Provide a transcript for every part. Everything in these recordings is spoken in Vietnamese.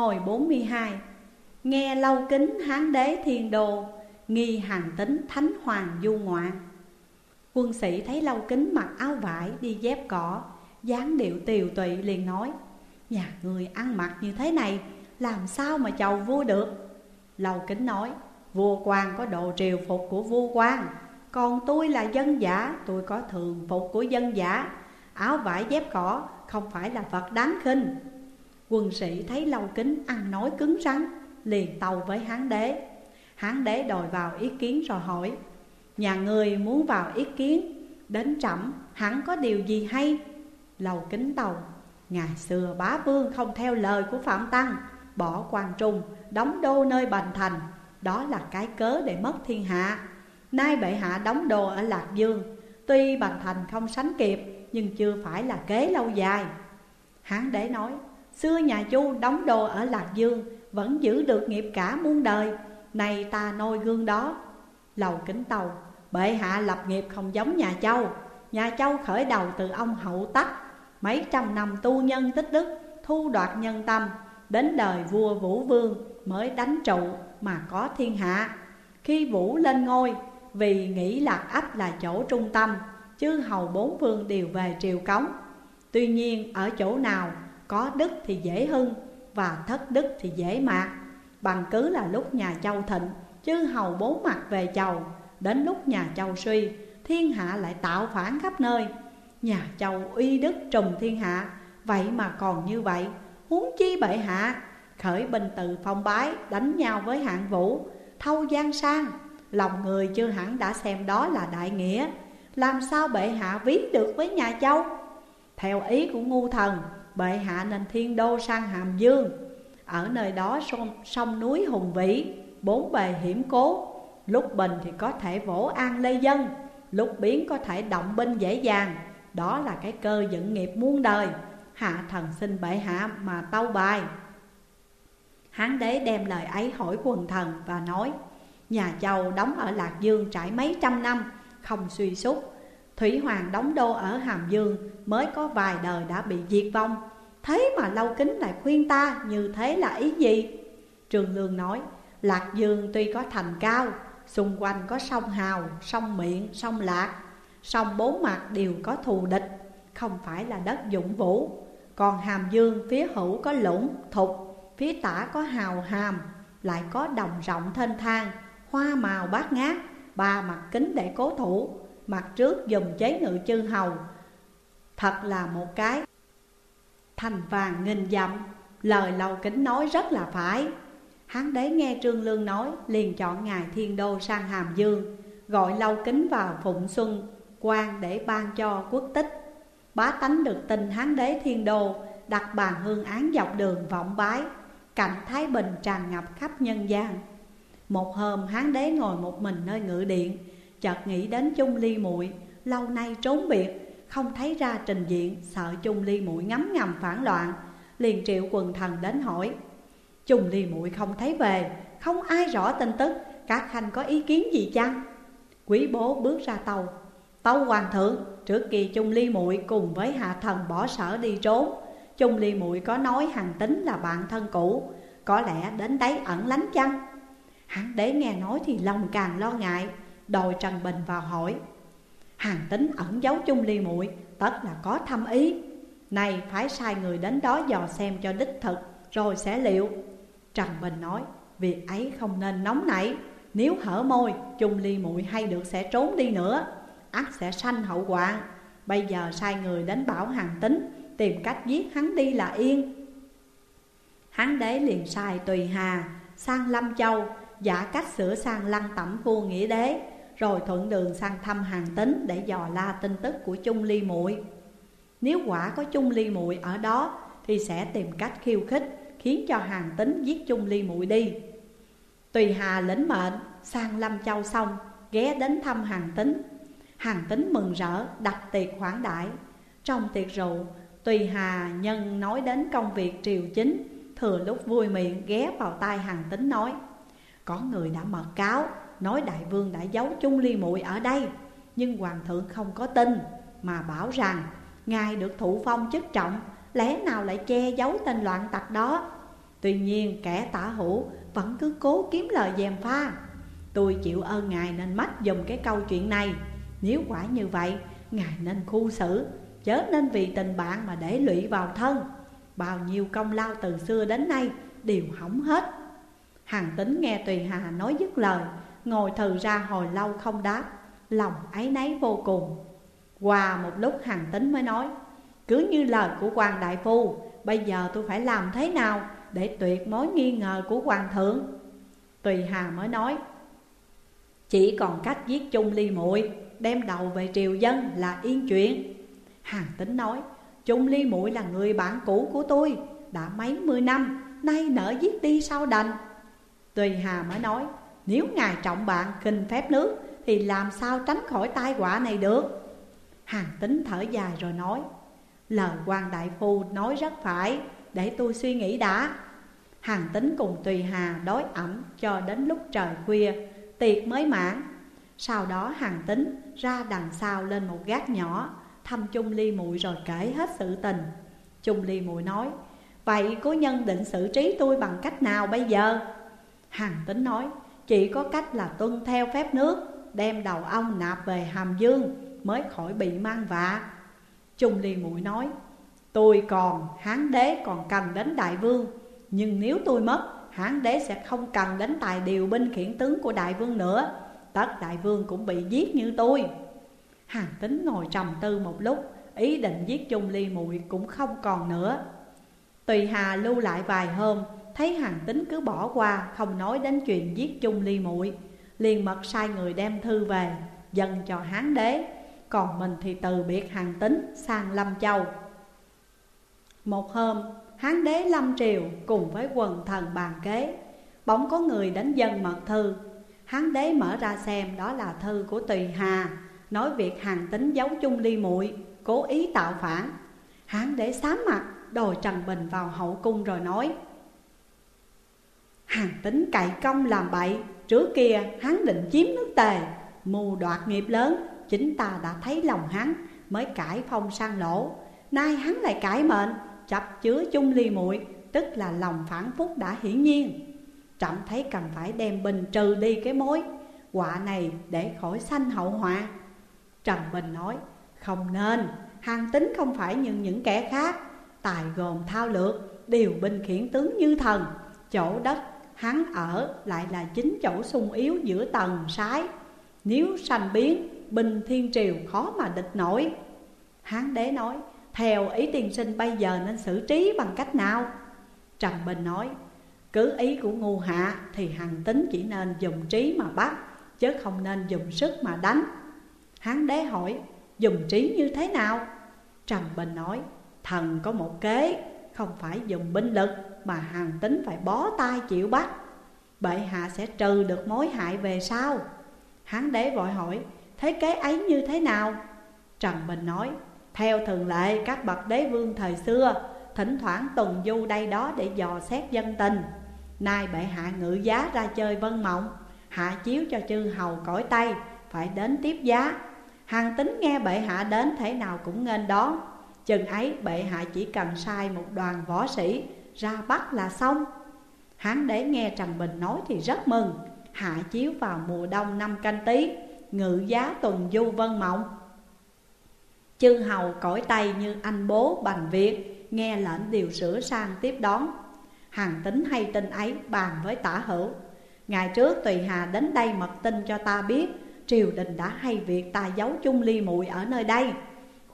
Hồi 42 Nghe lâu kính hán đế thiên đô Nghi hàng tính thánh hoàng du ngoạn. Quân sĩ thấy lâu kính mặc áo vải đi dép cỏ, dáng điệu tiều tụy liền nói, Nhà người ăn mặc như thế này, Làm sao mà chầu vua được? Lâu kính nói, Vua quan có độ triều phục của vua quan, Còn tôi là dân giả, Tôi có thường phục của dân giả. Áo vải dép cỏ không phải là vật đáng khinh. Quân sĩ thấy lâu kính ăn nói cứng rắn, Liền tàu với hán đế. Hán đế đòi vào ý kiến rồi hỏi, Nhà người muốn vào ý kiến, Đến trẫm hẳn có điều gì hay? Lầu kính tàu Ngày xưa bá vương không theo lời của Phạm Tăng, Bỏ quan trung, Đóng đô nơi Bành Thành, Đó là cái cớ để mất thiên hạ. Nay bệ hạ đóng đô ở Lạc Dương, Tuy Bành Thành không sánh kịp, Nhưng chưa phải là kế lâu dài. Hán đế nói Xưa nhà Chu đóng đô ở Lạc Dương, Vẫn giữ được nghiệp cả muôn đời. Này ta noi gương đó. Lầu kính tàu, Bệ hạ lập nghiệp không giống nhà Châu. Nhà Châu khởi đầu từ ông hậu tắc. Mấy trăm năm tu nhân tích đức, Thu đoạt nhân tâm. Đến đời vua Vũ Vương mới đánh trụ mà có thiên hạ. Khi Vũ lên ngôi, Vì nghĩ Lạc Ấp là chỗ trung tâm, Chư hầu bốn vương đều về triều cống. Tuy nhiên, ở chỗ nào có đức thì dễ hưng, Và thất đức thì dễ mạc Bằng cứ là lúc nhà Châu thịnh, Chư hầu bốn mặt về chầu, Đến lúc nhà Châu suy, Thiên hạ lại tạo phản khắp nơi. Nhà Châu uy đức trùm thiên hạ, Vậy mà còn như vậy, Huống chi bệ hạ? Khởi binh từ phong bái, Đánh nhau với hạng vũ, Thâu giang sang. Lòng người chưa hẳn đã xem đó là đại nghĩa, Làm sao bệ hạ ví được với nhà Châu? Theo ý của ngu thần Bệ hạ nên thiên đô sang Hàm Dương. Ở nơi đó sông, sông núi hùng vĩ Bốn bề hiểm cố. Lúc bình thì có thể vỗ an lê dân Lúc biến có thể động binh dễ dàng. Đó là cái cơ dựng nghiệp muôn đời. Hạ thần xin bệ hạ mà tâu bài. Hán đế đem lời ấy hỏi quần thần và nói Nhà châu đóng ở Lạc Dương trải mấy trăm năm Không suy sút. Thủy Hoàng đóng đô ở Hàm Dương Mới có vài đời đã bị diệt vong. Thế mà lâu kính lại khuyên ta như thế là ý gì? Trường Lương nói Lạc Dương tuy có thành cao Xung quanh có sông Hào, sông Miệng, sông Lạc. Sông bốn mặt đều có thù địch Không phải là đất dụng vũ. Còn Hàm Dương phía hữu có lũng, thục Phía tả có hào hàm Lại có đồng rộng thênh thang Hoa màu bát ngát Ba mặt kính để cố thủ. Mặt trước dùng chế ngự chư hầu. Thật là một cái Thành vàng nghìn dặm. Lời lầu kính nói rất là phải. Hán đế nghe Trương Lương nói, liền chọn ngài thiên đô sang Hàm Dương, Gọi lâu kính vào Phụng Xuân quan để ban cho quốc tích. Bá tánh được tin hán đế thiên đô, Đặt bàn hương án dọc đường vọng bái, Cảnh Thái Bình tràn ngập khắp nhân gian. Một hôm hán đế ngồi một mình nơi ngự điện Chợt nghĩ đến chung ly muội, Lâu nay trốn biệt, Không thấy ra trình diện, Sợ chung ly muội ngấm ngầm phản loạn, Liền triệu quần thần đến hỏi. Chung ly muội không thấy về, Không ai rõ tin tức Các khanh có ý kiến gì chăng? Quý bố bước ra tàu. Tâu hoàng thượng, Trước kỳ chung ly muội cùng với hạ thần bỏ sở đi trốn. Chung ly muội có nói hàng tính là bạn thân cũ, Có lẽ đến đấy ẩn lánh chăng? Hắn đế nghe nói thì lòng càng lo ngại. Đòi Trần Bình vào hỏi. Hàng tính ẩn giấu chung ly muội, Tất là có thâm ý. Này, phải sai người đến đó dò xem cho đích thực, Rồi sẽ liệu. Trần Bình nói, Việc ấy không nên nóng nảy. Nếu hở môi, chung ly muội hay được sẽ trốn đi nữa. Ắt sẽ sanh hậu quả Bây giờ sai người đến bảo hàng tính, Tìm cách giết hắn đi là yên. Hắn đế liền sai tùy hà, Sang Lâm Châu, Giả cách sửa sang lăng tẩm vua nghĩa đế. Rồi thuận đường sang thăm hàng tính Để dò la tin tức của chung ly muội. Nếu quả có chung ly muội ở đó, Thì sẽ tìm cách khiêu khích, Khiến cho hàng tính giết chung ly muội đi. Tùy hà lĩnh mệnh, sang Lâm Châu xong, Ghé đến thăm hàng tính Hàng tính mừng rỡ, đặt tiệc khoản đại Trong tiệc rượu, Tùy Hà nhân nói đến công việc triều chính, Thừa lúc vui miệng ghé vào tai hàng tính nói, Có người đã mật cáo Nói đại vương đã giấu chung ly muội ở đây Nhưng hoàng thượng không có tin Mà bảo rằng Ngài được thụ phong chức trọng Lẽ nào lại che giấu tên loạn tặc đó? Tuy nhiên kẻ tả hữu vẫn cứ cố kiếm lời dèm pha. Tôi chịu ơn ngài nên mách dùng cái câu chuyện này. Nếu quả như vậy, ngài nên khu xử Chớ nên vì tình bạn mà để lụy vào thân. Bao nhiêu công lao từ xưa đến nay đều hỏng hết. Hàng tính nghe Tùy Hà nói dứt lời Ngồi thừ ra hồi lâu không đáp, Lòng ấy nấy vô cùng. Qua một lúc hàng tính mới nói, Cứ như lời của quan đại phu, Bây giờ tôi phải làm thế nào Để tuyệt mối nghi ngờ của hoàng thượng? Tùy Hà mới nói, Chỉ còn cách giết chung ly muội, Đem đầu về triều dân là yên chuyện. Hàng tính nói, Chung ly muội là người bạn cũ của tôi, Đã mấy mươi năm, Nay nỡ giết đi sao đành? Tùy Hà mới nói nếu ngài trọng bạn kinh phép nước, Thì làm sao tránh khỏi tai họa này được? Hàng tính thở dài rồi nói, Lời quan đại phu nói rất phải, Để tôi suy nghĩ đã. Hàng tính cùng Tùy Hà đói ẩm cho đến lúc trời khuya, Tiệc mới mãn. Sau đó hàng tính ra đằng sau lên một gác nhỏ, Thăm chung Ly muội rồi kể hết sự tình. Chung Ly muội nói, Vậy cố nhân định xử trí tôi bằng cách nào bây giờ? Hàng tính nói chỉ có cách là tuân theo phép nước Đem đầu ông nạp về Hàm Dương Mới khỏi bị mang vạ. Trung Ly mũi nói Tôi còn, Hán đế còn cần đến đại vương Nhưng nếu tôi mất, Hán đế sẽ không cần đến tài điều binh khiển tướng của đại vương nữa Tất đại vương cũng bị giết như tôi. Hàng tính ngồi trầm tư một lúc Ý định giết Trung Ly muội cũng không còn nữa. Tùy Hà lưu lại vài hôm Thấy hàng tính cứ bỏ qua, Không nói đến chuyện giết chung Ly muội. Liền mật sai người đem thư về, Dâng cho Hán đế. Còn mình thì từ biệt hàng tính sang Lâm Châu. Một hôm, Hán đế Lâm Triều cùng với quần thần bàn kế, Bỗng có người đến dân mật thư. Hán đế mở ra xem, đó là thư của Tùy Hà, Nói việc hàng tính giấu chung ly muội, Cố ý tạo phản. Hán đế sám mặt, đòi Trần Bình vào hậu cung rồi nói Hàng tính cậy công làm bậy, Trước kia hắn định chiếm nước tề. Mù đoạt nghiệp lớn, Chính ta đã thấy lòng hắn, Mới cải phong sang lỗ. Nay hắn lại cải mệnh, Chập chứa chung ly muội, Tức là lòng phản phúc đã hiển nhiên. Trọng thấy cần phải đem bình trừ đi cái mối, Quả này để khỏi sanh hậu họa. Trần Bình nói, Không nên, Hàng tính không phải như những kẻ khác. Tài gồm thao lược, Điều binh khiển tướng như thần, Chỗ đất hắn ở lại là chính chỗ sung yếu giữa tầng sái. Nếu sanh biến Bình thiên triều khó mà địch nổi. Hán đế nói, Theo ý tiên sinh bây giờ nên xử trí bằng cách nào? Trần Bình nói, Cứ ý của ngu hạ Thì hằng tính chỉ nên dùng trí mà bắt, Chứ không nên dùng sức mà đánh. Hán đế hỏi, Dùng trí như thế nào? Trần Bình nói, Thần có một kế. Không phải dùng binh lực, Mà hàng tính phải bó tay chịu bắt. Bệ hạ sẽ trừ được mối hại về sau. Hán đế vội hỏi, Thế kế ấy như thế nào? Trần Bình nói, Theo thường lệ, các bậc đế vương thời xưa, Thỉnh thoảng tuần du đây đó để dò xét dân tình. Nay bệ hạ ngự giá ra chơi vân mộng, Hạ chiếu cho chư hầu cõi Tây, Phải đến tiếp giá. Hàng tính nghe bệ hạ đến thế nào cũng nên đón. Chừng ấy bệ hạ chỉ cần sai một đoàn võ sĩ, ra bắt là xong. Hán đế nghe Trần Bình nói thì rất mừng. Hạ chiếu vào mùa đông năm canh tí, Ngự giá tuần du vân mộng. Chư hầu cõi Tây như anh bố, Bành Việt, Nghe lệnh điều sửa sang tiếp đón. Hàng tính hay tin ấy bàn với tả hữu. Ngày trước Tùy Hà đến đây mật tin cho ta biết, Triều đình đã hay việc ta giấu chung ly muội ở nơi đây.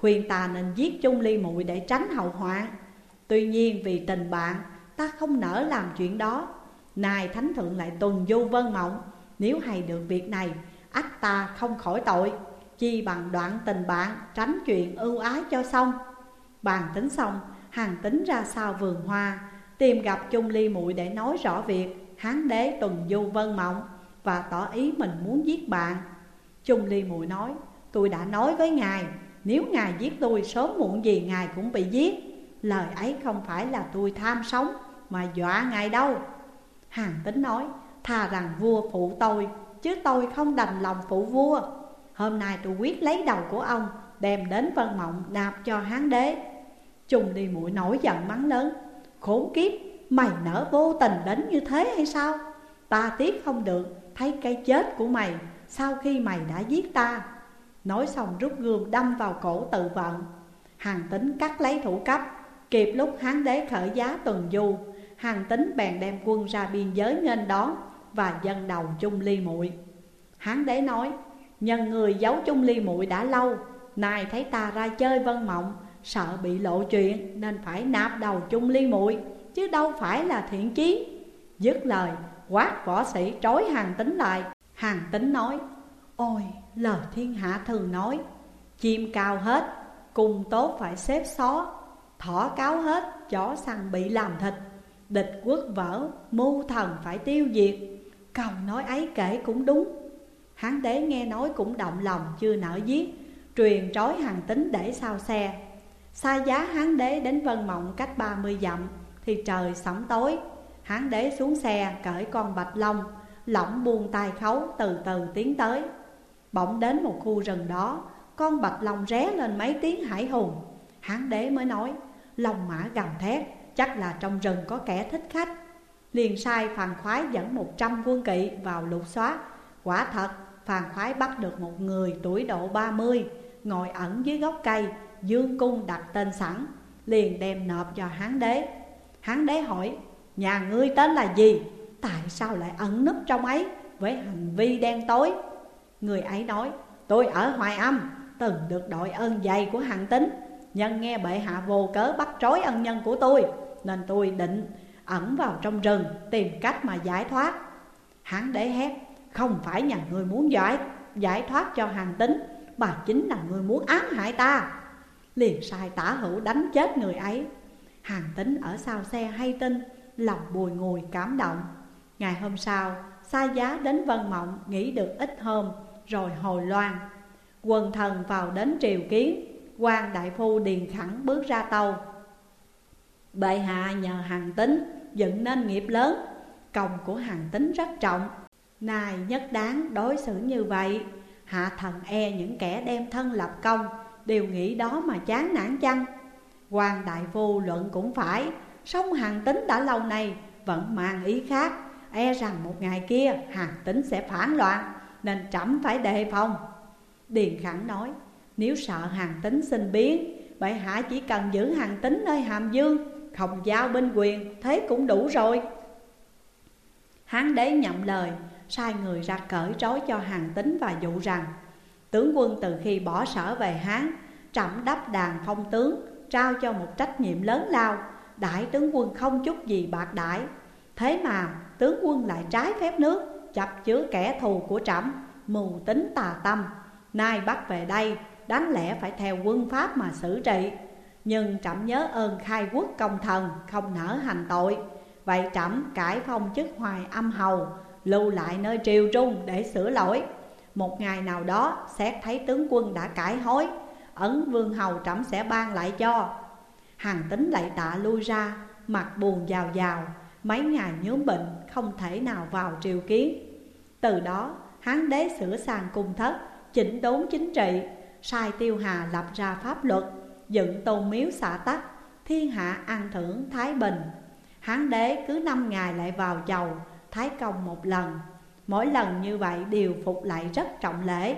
Khuyên ta nên giết chung ly muội để tránh hậu hoạn Tuy nhiên, vì tình bạn, ta không nỡ làm chuyện đó. Nay thánh thượng lại tuần du vân mộng Nếu hay được việc này ắt ta không khỏi tội. Chi bằng đoạn tình bạn, tránh chuyện ưu ái cho xong. Bàn tính xong, hàng tính ra sau vườn hoa, Tìm gặp chung ly muội để nói rõ việc. Hán đế tuần du vân mộng Và tỏ ý mình muốn giết bạn. Chung ly muội nói, Tôi đã nói với ngài. Nếu ngài giết tôi, sớm muộn gì ngài cũng bị giết. Lời ấy không phải là tôi tham sống, Mà dọa ngài đâu. Hàng tính nói, Thà rằng vua phụ tôi, Chứ tôi không đành lòng phụ vua. Hôm nay tôi quyết lấy đầu của ông, Đem đến Vân Mộng nạp cho hán đế. Trung đi mũi nổi giận mắng lớn, Khốn kiếp, Mày nỡ vô tình đến như thế hay sao? Ta tiếc không được Thấy cái chết của mày Sau khi mày đã giết ta. Nói xong rút gươm đâm vào cổ tự vận. Hàng tính cắt lấy thủ cấp. Kịp lúc hán đế khởi giá tuần du, Hàng tính bèn đem quân ra biên giới nghênh đón Và dân đầu chung ly muội. Hán đế nói, Nhân người giấu chung ly muội đã lâu, Nay thấy ta ra chơi vân mộng, Sợ bị lộ chuyện Nên phải nạp đầu chung ly muội, Chứ đâu phải là thiện chí. Dứt lời, quát võ sĩ trói hàng tính lại. Hàng tính nói Ôi, lời thiên hạ thường nói, Chim cao hết, Cùng tốt phải xếp xó, Thỏ cáo hết, Chó săn bị làm thịt, Địch quốc vỡ, Mưu thần phải tiêu diệt. Câu nói ấy kể cũng đúng. Hán đế nghe nói cũng động lòng, chưa nỡ giết, Truyền trói hàng tính để sao xe. Xa giá hán đế đến Vân Mộng cách ba mươi dặm, Thì trời sẫm tối. Hán đế xuống xe, cởi con bạch long, Lỏng buông tay khấu từ từ tiến tới. Bỗng đến một khu rừng đó, Con bạch long ré lên mấy tiếng hải hùng. Hán đế mới nói, Long mã gầm thét, Chắc là trong rừng có kẻ thích khách. Liền sai phàn khoái dẫn một trăm quân kỵ vào lục soát Quả thật, phàn khoái bắt được một người tuổi độ ba mươi, Ngồi ẩn dưới gốc cây, Dương cung đặt tên sẵn, Liền đem nộp cho hán đế. Hán đế hỏi, Nhà ngươi tên là gì? Tại sao lại ẩn núp trong ấy Với hành vi đen tối? Người ấy nói, Tôi ở Hoài Âm, Từng được đội ơn dày của hàng tính Nhân nghe bệ hạ vô cớ bắt trói ân nhân của tôi, Nên tôi định ẩn vào trong rừng Tìm cách mà giải thoát. Hán đế hét, Không phải nhà người muốn giải giải thoát cho hàng tính Mà chính là người muốn ám hại ta. Liền sai tả hữu đánh chết người ấy. Hàng tính ở sau xe hay tin, Lòng bùi ngùi cảm động. Ngày hôm sau, sai giá đến Vân Mộng Nghỉ được ít hôm. Rồi hồi loan. Quần thần vào đến triều kiến, quan đại phu điền khẳng bước ra tàu. Bệ hạ nhờ hàng tính dựng nên nghiệp lớn, Công của hàng tính rất trọng. Nài nhất đáng đối xử như vậy, Hạ thần e những kẻ đem thân lập công, Đều nghĩ đó mà chán nản chăng? Quan đại phu luận cũng phải, Song hàng tính đã lâu nay vẫn mang ý khác E rằng một ngày kia hàng tính sẽ phản loạn. Nên trẫm phải đề phòng. Điền khẳng nói, Nếu sợ hàng tính sinh biến, Bệ hạ chỉ cần giữ hàng tính nơi hàm dương, Không giao binh quyền, Thế cũng đủ rồi. Hán đế nhậm lời, Sai người ra cởi trói cho hàng tính và dụ rằng, Tướng quân từ khi bỏ sở về Hán, Trẫm đắp đàn phong tướng, Trao cho một trách nhiệm lớn lao. Đại tướng quân không chút gì bạc đãi. Thế mà tướng quân lại trái phép nước Chập chứa kẻ thù của trẫm, Mù tính tà tâm. Nay bắt về đây, Đáng lẽ phải theo quân pháp mà xử trị. Nhưng trẫm nhớ ơn khai quốc công thần, Không nỡ hành tội. Vậy trẫm cải phong chức hoài âm hầu, Lưu lại nơi triều trung để sửa lỗi. Một ngày nào đó, xét thấy tướng quân đã cải hối, Ấn vương hầu trẫm sẽ ban lại cho. Hàng tính lại tạ lui ra, Mặt buồn giàu giàu. Mấy ngày nhóm bệnh, không thể nào vào triều kiến. Từ đó, hán đế sửa sang cung thất, Chỉnh đốn chính trị, Sai tiêu hà lập ra pháp luật, Dựng tôn miếu xã tắc, Thiên hạ an thưởng Thái Bình. Hán đế cứ năm ngày lại vào chầu, Thái công một lần. Mỗi lần như vậy đều phục lại rất trọng lễ.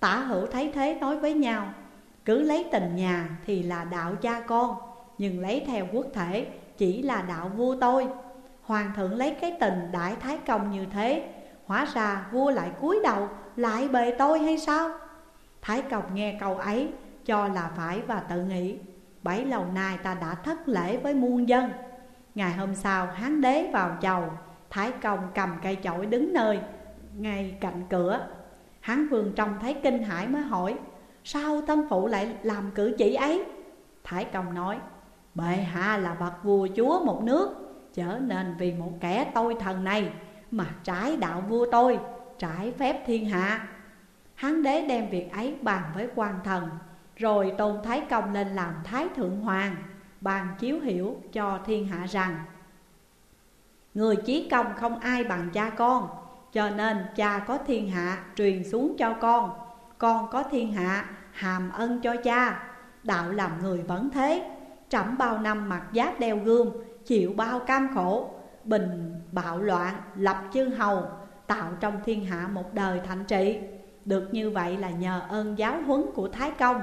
Tả hữu thấy thế nói với nhau, Cứ lấy tình nhà thì là đạo cha con, Nhưng lấy theo quốc thể chỉ là đạo vua tôi. Hoàng thượng lấy cái tình đại thái công như thế Hóa ra vua lại cúi đầu, lại bề tôi hay sao? Thái công nghe câu ấy, cho là phải và tự nghĩ. Bảy lâu nay ta đã thất lễ với muôn dân. Ngày hôm sau, hán đế vào chầu. Thái công cầm cây chổi đứng nơi, ngay cạnh cửa. Hán vương trông thấy kinh hãi mới hỏi, Sao thân phụ lại làm cử chỉ ấy? Thái công nói, Bệ hạ là bậc vua chúa một nước Trở nên vì một kẻ tôi thần này. Mà trái đạo vua tôi, Trái phép thiên hạ. Hán đế đem việc ấy bàn với quan thần, Rồi tôn Thái Công lên làm Thái Thượng Hoàng Bàn chiếu hiểu cho thiên hạ rằng, Người chí công không ai bằng cha con, Cho nên cha có thiên hạ truyền xuống cho con Con có thiên hạ hàm ân cho cha. Đạo làm người vẫn thế, Trẫm bao năm mặc giáp đeo gươm, chịu bao cam khổ Bình bạo loạn, lập chư hầu, Tạo trong thiên hạ một đời thạnh trị Được như vậy là nhờ ơn giáo huấn của Thái Công.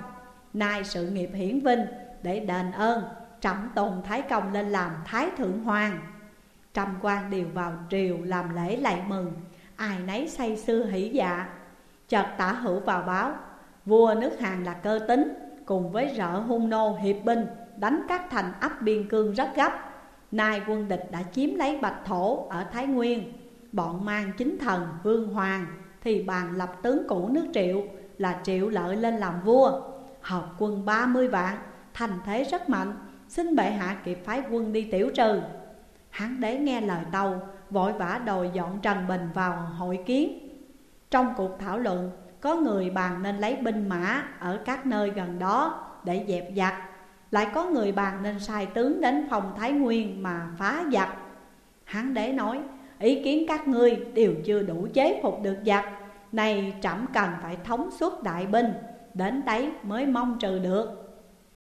Nay sự nghiệp hiển vinh để đền ơn, Trẫm tồn Thái Công lên làm Thái Thượng Hoàng. Trăm quan đều vào triều làm lễ lạy mừng, Ai nấy say sưa hỉ dạ. Chợt tả hữu vào báo, Vua nước Hàn là cơ tính Cùng với rợ hung nô hiệp binh Đánh các thành ấp biên cương rất gấp. Nay quân địch đã chiếm lấy Bạch Thổ ở Thái Nguyên. Bọn mang chính thần Vương Hoàng Thì bàn lập tướng cũ nước Triệu Là Triệu Lợi lên làm vua Hợp quân 30 vạn Thành thế rất mạnh Xin bệ hạ kịp phái quân đi tiểu trừ. Hán đế nghe lời tàu, Vội vã đòi dọn Trần Bình vào hội kiến. Trong cuộc thảo luận Có người bàn nên lấy binh mã Ở các nơi gần đó để dẹp giặc. Lại có người bàn nên sai tướng đến phòng Thái Nguyên mà phá giặc. Hán đế nói, Ý kiến các ngươi đều chưa đủ chế phục được giặc. Này trẫm cần phải thống suốt đại binh, Đến đấy mới mong trừ được.